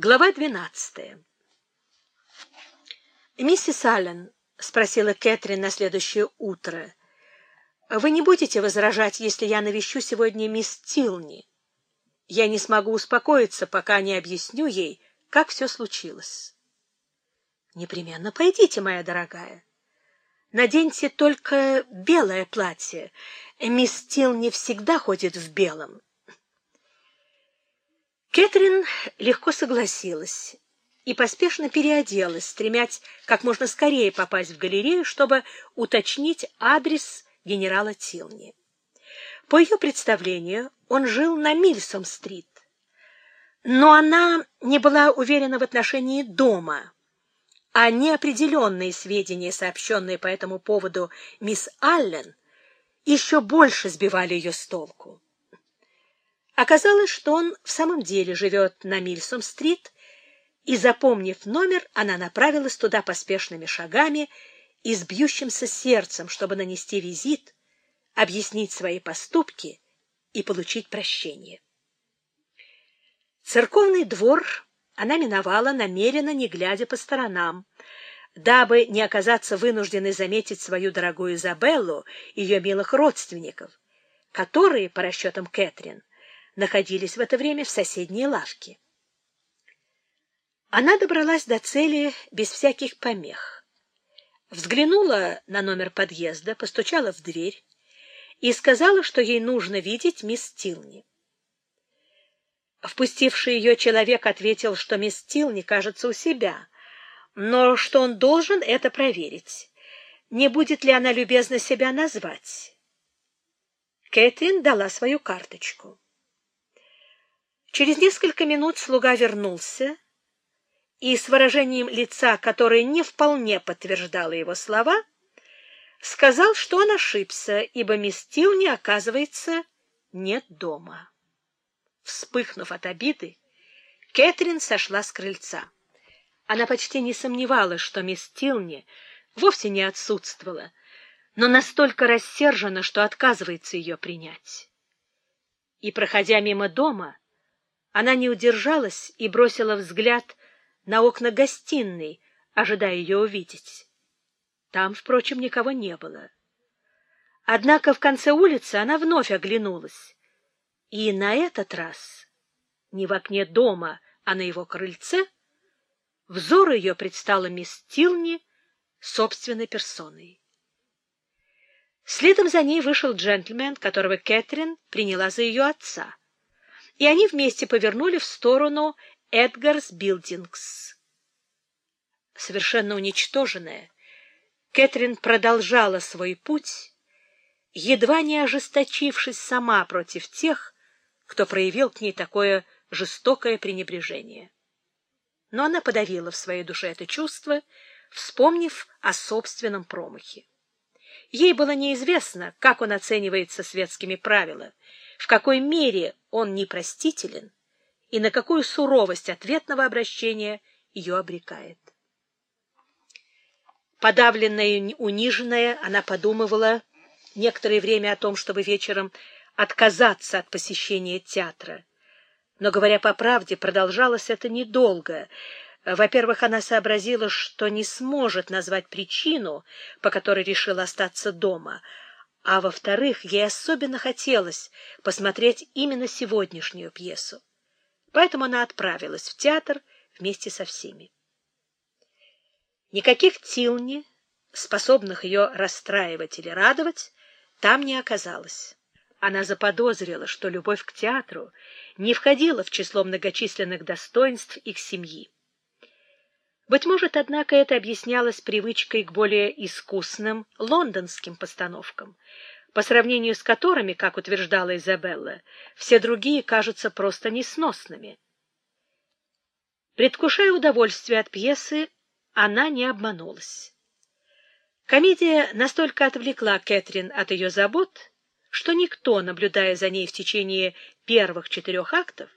Глава двенадцатая. «Миссис Аллен», — спросила Кэтрин на следующее утро, — «вы не будете возражать, если я навещу сегодня мисс Тилни? Я не смогу успокоиться, пока не объясню ей, как все случилось». «Непременно пойдите, моя дорогая. Наденьте только белое платье. Мисс Тилни всегда ходит в белом». Кэтрин легко согласилась и поспешно переоделась, стремясь как можно скорее попасть в галерею, чтобы уточнить адрес генерала Тилни. По ее представлению, он жил на Мильсом-стрит. Но она не была уверена в отношении дома, а неопределенные сведения, сообщенные по этому поводу мисс Аллен, еще больше сбивали ее с толку. Оказалось, что он в самом деле живет на Мильсом-стрит, и, запомнив номер, она направилась туда поспешными шагами и с бьющимся сердцем, чтобы нанести визит, объяснить свои поступки и получить прощение. Церковный двор она миновала намеренно, не глядя по сторонам, дабы не оказаться вынужденной заметить свою дорогую Изабеллу и ее милых родственников, которые, по расчетам Кэтрин, находились в это время в соседней лавке. Она добралась до цели без всяких помех. Взглянула на номер подъезда, постучала в дверь и сказала, что ей нужно видеть мисс Тилни. Впустивший ее человек ответил, что мисс Тилни кажется у себя, но что он должен это проверить. Не будет ли она любезна себя назвать? Кэтрин дала свою карточку. Через несколько минут слуга вернулся и с выражением лица, которое не вполне подтверждало его слова, сказал, что он ошибся, ибо мисс Тилни, оказывается, нет дома. Вспыхнув от обиды, Кэтрин сошла с крыльца. Она почти не сомневалась, что мисс Тилни вовсе не отсутствовала, но настолько рассержена, что отказывается ее принять. И, проходя мимо дома, она не удержалась и бросила взгляд на окна гостиной, ожидая ее увидеть. Там, впрочем, никого не было. Однако в конце улицы она вновь оглянулась. И на этот раз, не в окне дома, а на его крыльце, взор ее предстала мисс Тилни собственной персоной. Следом за ней вышел джентльмен, которого Кэтрин приняла за ее отца и они вместе повернули в сторону Эдгарс Билдингс. Совершенно уничтоженная, Кэтрин продолжала свой путь, едва не ожесточившись сама против тех, кто проявил к ней такое жестокое пренебрежение. Но она подавила в своей душе это чувство, вспомнив о собственном промахе. Ей было неизвестно, как он оценивается светскими правилами, в какой мере он непростителен и на какую суровость ответного обращения ее обрекает. Подавленная и униженная, она подумывала некоторое время о том, чтобы вечером отказаться от посещения театра. Но, говоря по правде, продолжалось это недолго. Во-первых, она сообразила, что не сможет назвать причину, по которой решила остаться дома, а во-вторых, ей особенно хотелось посмотреть именно сегодняшнюю пьесу. Поэтому она отправилась в театр вместе со всеми. Никаких Тилни, способных ее расстраивать или радовать, там не оказалось. Она заподозрила, что любовь к театру не входила в число многочисленных достоинств их семьи. Быть может, однако, это объяснялось привычкой к более искусным лондонским постановкам, по сравнению с которыми, как утверждала Изабелла, все другие кажутся просто несносными. Предвкушая удовольствие от пьесы, она не обманулась. Комедия настолько отвлекла Кэтрин от ее забот, что никто, наблюдая за ней в течение первых четырех актов,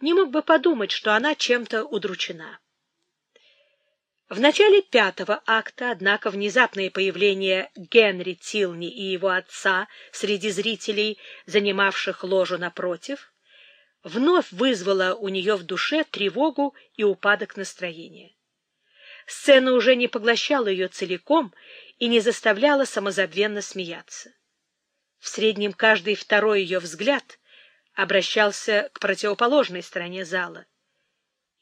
не мог бы подумать, что она чем-то удручена. В начале пятого акта, однако, внезапное появление Генри Тилни и его отца среди зрителей, занимавших ложу напротив, вновь вызвало у нее в душе тревогу и упадок настроения. Сцена уже не поглощала ее целиком и не заставляла самозабвенно смеяться. В среднем каждый второй ее взгляд обращался к противоположной стороне зала.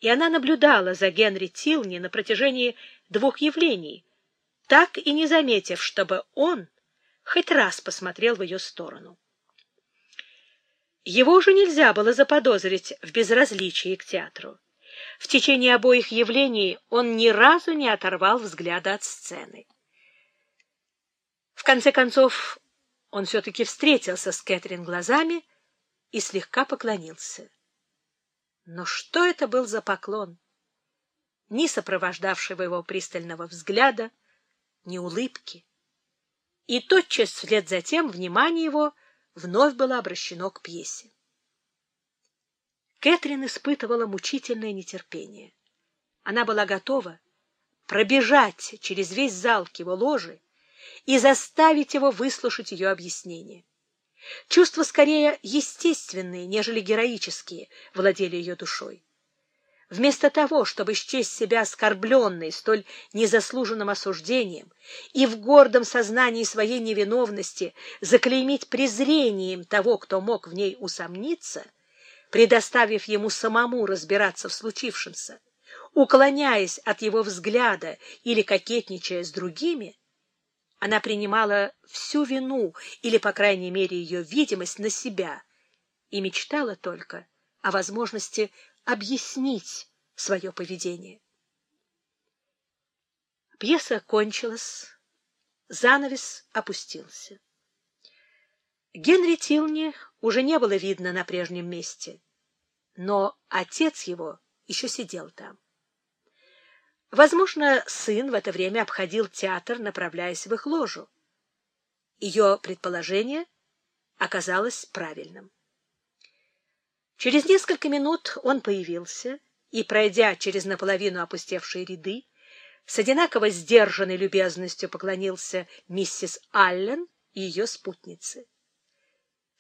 И она наблюдала за Генри Тилни на протяжении двух явлений, так и не заметив, чтобы он хоть раз посмотрел в ее сторону. Его уже нельзя было заподозрить в безразличии к театру. В течение обоих явлений он ни разу не оторвал взгляда от сцены. В конце концов, он все-таки встретился с Кэтрин глазами и слегка поклонился. Но что это был за поклон? Ни сопровождавшего его пристального взгляда, ни улыбки. И тотчас вслед за тем внимание его вновь было обращено к пьесе. Кэтрин испытывала мучительное нетерпение. Она была готова пробежать через весь зал к его ложе и заставить его выслушать ее объяснение. Чувства скорее естественные, нежели героические, владели ее душой. Вместо того, чтобы счесть себя оскорбленной столь незаслуженным осуждением и в гордом сознании своей невиновности заклеймить презрением того, кто мог в ней усомниться, предоставив ему самому разбираться в случившемся, уклоняясь от его взгляда или кокетничая с другими, она принимала всю вину или, по крайней мере, ее видимость на себя и мечтала только о возможности объяснить свое поведение. Пьеса кончилась, занавес опустился. Генри Тилни уже не было видно на прежнем месте, но отец его еще сидел там. Возможно, сын в это время обходил театр, направляясь в их ложу. Ее предположение оказалось правильным. Через несколько минут он появился и, пройдя через наполовину опустевшие ряды, с одинаково сдержанной любезностью поклонился миссис Аллен и ее спутнице.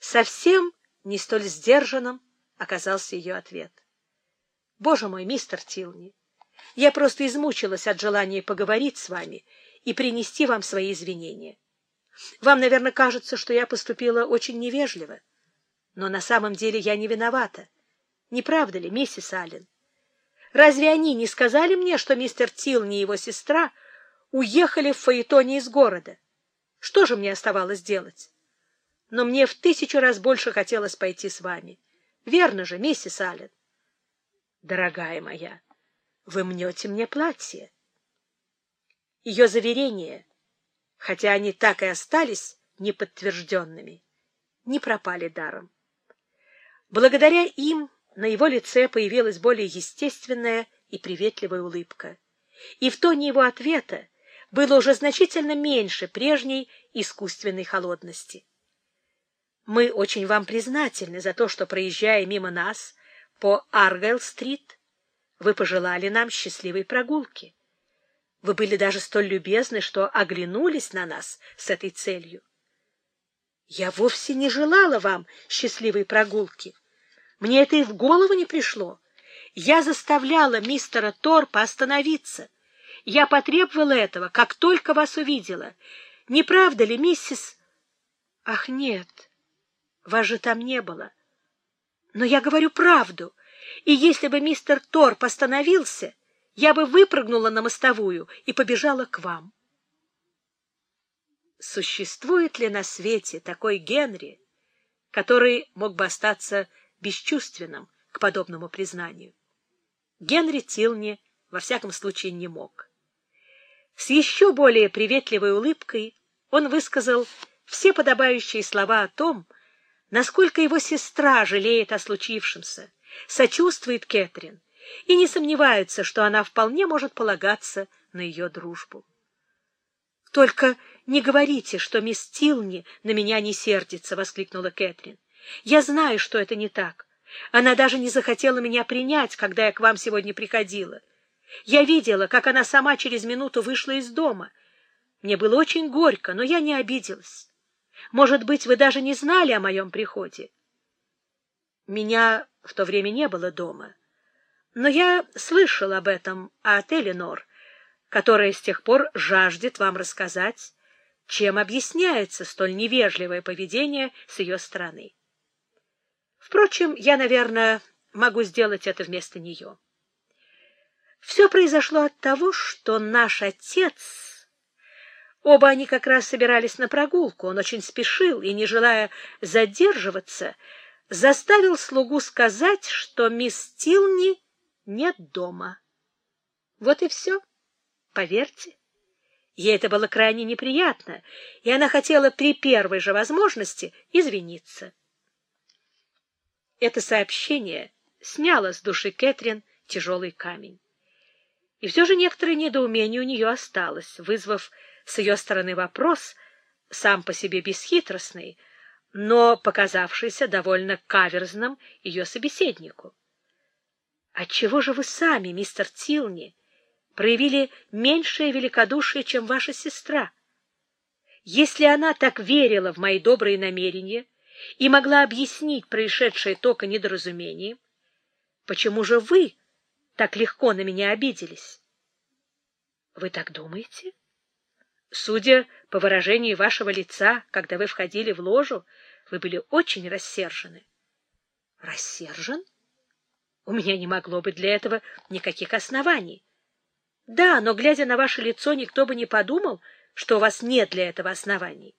Совсем не столь сдержанным оказался ее ответ. — Боже мой, мистер Тилни! Я просто измучилась от желания поговорить с вами и принести вам свои извинения. Вам, наверное, кажется, что я поступила очень невежливо, но на самом деле я не виновата. Не правда ли, миссис Аллен? Разве они не сказали мне, что мистер Тилни и его сестра уехали в Фаэтоне из города? Что же мне оставалось делать? Но мне в тысячу раз больше хотелось пойти с вами. Верно же, миссис Аллен? Дорогая моя, вы мнете мне платье. Ее заверения, хотя они так и остались неподтвержденными, не пропали даром. Благодаря им на его лице появилась более естественная и приветливая улыбка. И в тоне его ответа было уже значительно меньше прежней искусственной холодности. Мы очень вам признательны за то, что, проезжая мимо нас по Аргайл-стрит, вы пожелали нам счастливой прогулки. Вы были даже столь любезны, что оглянулись на нас с этой целью. Я вовсе не желала вам счастливой прогулки. Мне это и в голову не пришло. Я заставляла мистера Торпа остановиться. Я потребовала этого, как только вас увидела. Не правда ли, миссис... Ах, нет, вас же там не было. Но я говорю правду и если бы мистер Торп остановился, я бы выпрыгнула на мостовую и побежала к вам. Существует ли на свете такой Генри, который мог бы остаться бесчувственным к подобному признанию? Генри Тилни во всяком случае не мог. С еще более приветливой улыбкой он высказал все подобающие слова о том, насколько его сестра жалеет о случившемся, сочувствует Кэтрин и не сомневается, что она вполне может полагаться на ее дружбу. — Только не говорите, что мисс Тилни на меня не сердится, — воскликнула Кэтрин. — Я знаю, что это не так. Она даже не захотела меня принять, когда я к вам сегодня приходила. Я видела, как она сама через минуту вышла из дома. Мне было очень горько, но я не обиделась. Может быть, вы даже не знали о моем приходе. Меня в то время не было дома. Но я слышал об этом от Эленор, которая с тех пор жаждет вам рассказать, чем объясняется столь невежливое поведение с ее стороны. Впрочем, я, наверное, могу сделать это вместо нее. Все произошло от того, что наш отец... Оба они как раз собирались на прогулку. Он очень спешил и, не желая задерживаться, заставил слугу сказать, что мисс Тилни нет дома. Вот и все. Поверьте. Ей это было крайне неприятно, и она хотела при первой же возможности извиниться. Это сообщение сняло с души Кэтрин тяжелый камень. И все же некоторое недоумение у нее осталось, вызвав с ее стороны вопрос, сам по себе бесхитростный, но показавшийся довольно каверзным ее собеседнику. Отчего же вы сами, мистер Тилни, проявили меньшее великодушие, чем ваша сестра? Если она так верила в мои добрые намерения и могла объяснить происшедшее только недоразумением, почему же вы так легко на меня обиделись? Вы так думаете? Судя по выражению вашего лица, когда вы входили в ложу, вы были очень рассержены. Рассержен? У меня не могло быть для этого никаких оснований. Да, но, глядя на ваше лицо, никто бы не подумал, что у вас нет для этого оснований.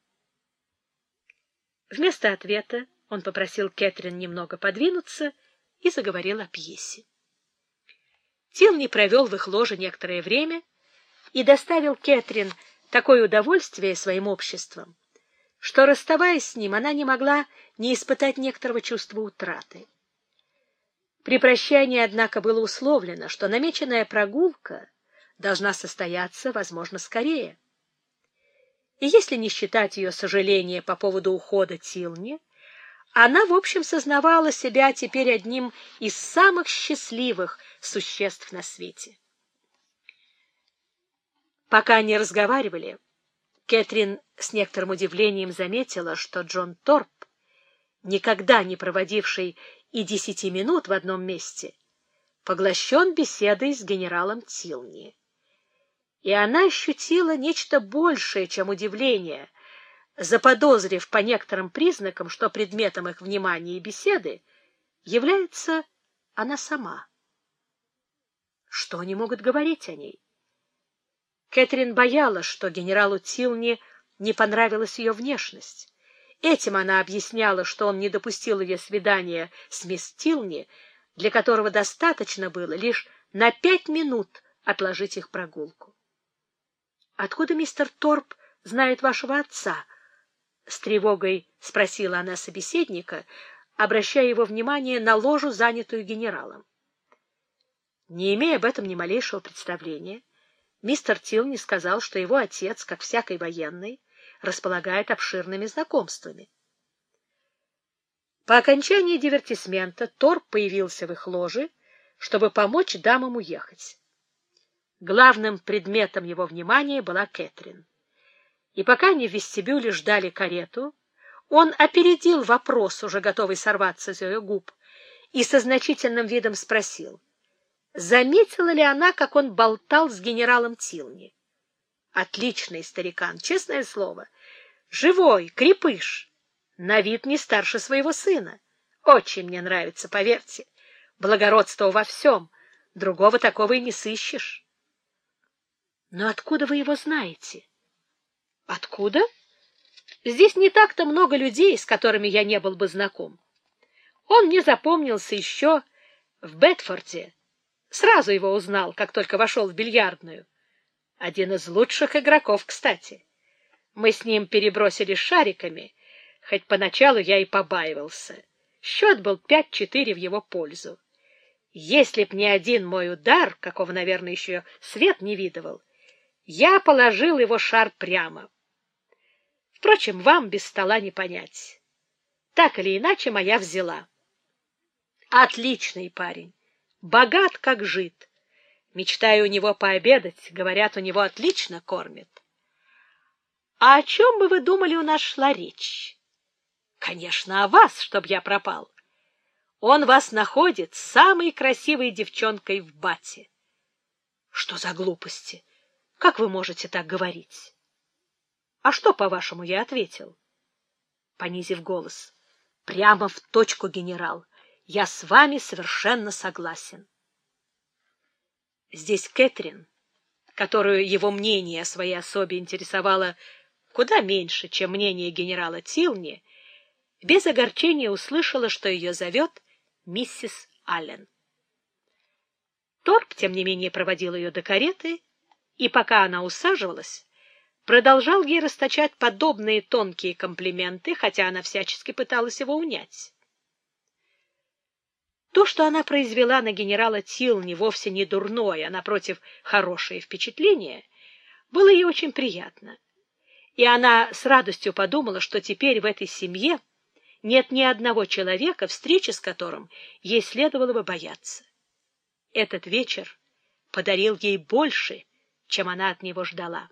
Вместо ответа он попросил Кэтрин немного подвинуться и заговорил о пьесе. Тилни провел в их ложе некоторое время и доставил Кэтрин такое удовольствие своим обществом, что, расставаясь с ним, она не могла не испытать некоторого чувства утраты. При прощании, однако, было условлено, что намеченная прогулка должна состояться, возможно, скорее. И если не считать ее сожаления по поводу ухода Тилни, она, в общем, сознавала себя теперь одним из самых счастливых существ на свете. Пока они разговаривали, Кэтрин с некоторым удивлением заметила, что Джон Торп, никогда не проводивший и десяти минут в одном месте, поглощен беседой с генералом Тилни. И она ощутила нечто большее, чем удивление, заподозрив по некоторым признакам, что предметом их внимания и беседы является она сама. Что они могут говорить о ней? Кэтрин боялась, что генералу Тилни не понравилась ее внешность. Этим она объясняла, что он не допустил ее свидания с мисс Тилни, для которого достаточно было лишь на пять минут отложить их прогулку. — Откуда мистер Торп знает вашего отца? — с тревогой спросила она собеседника, обращая его внимание на ложу, занятую генералом. Не имея об этом ни малейшего представления, мистер Тилни сказал, что его отец, как всякий военный, располагает обширными знакомствами. По окончании дивертисмента Торп появился в их ложе, чтобы помочь дамам уехать. Главным предметом его внимания была Кэтрин. И пока они в вестибюле ждали карету, он опередил вопрос, уже готовый сорваться с ее губ, и со значительным видом спросил, заметила ли она, как он болтал с генералом Тилни. Отличный старикан, честное слово. Живой, крепыш. На вид не старше своего сына. Очень мне нравится, поверьте. Благородство во всем. Другого такого и не сыщешь. Но откуда вы его знаете? Откуда? Здесь не так-то много людей, с которыми я не был бы знаком. Он мне запомнился еще в Бетфорде. Сразу его узнал, как только вошел в бильярдную. Один из лучших игроков, кстати. Мы с ним перебросили шариками, хоть поначалу я и побаивался. Счет был пять-четыре в его пользу. Если б не один мой удар, какого, наверное, еще свет не видывал, я положил его шар прямо. Впрочем, вам без стола не понять. Так или иначе, моя взяла. Отличный парень, богат как жид. Мечтаю у него пообедать, говорят, у него отлично кормят. А о чем бы вы думали, у нас шла речь? Конечно, о вас, чтоб я пропал. Он вас находит самой красивой девчонкой в бате. Что за глупости? Как вы можете так говорить? А что, по-вашему, я ответил? Понизив голос. Прямо в точку, генерал. Я с вами совершенно согласен. Здесь Кэтрин, которую его мнение о своей особе интересовало куда меньше, чем мнение генерала Тилни, без огорчения услышала, что ее зовет миссис Аллен. Торп, тем не менее, проводил ее до кареты, и пока она усаживалась, продолжал ей расточать подобные тонкие комплименты, хотя она всячески пыталась его унять. То, что она произвела на генерала Тилни, вовсе не дурное, а, напротив, хорошее впечатление, было ей очень приятно. И она с радостью подумала, что теперь в этой семье нет ни одного человека, встречи с которым ей следовало бы бояться. Этот вечер подарил ей больше, чем она от него ждала.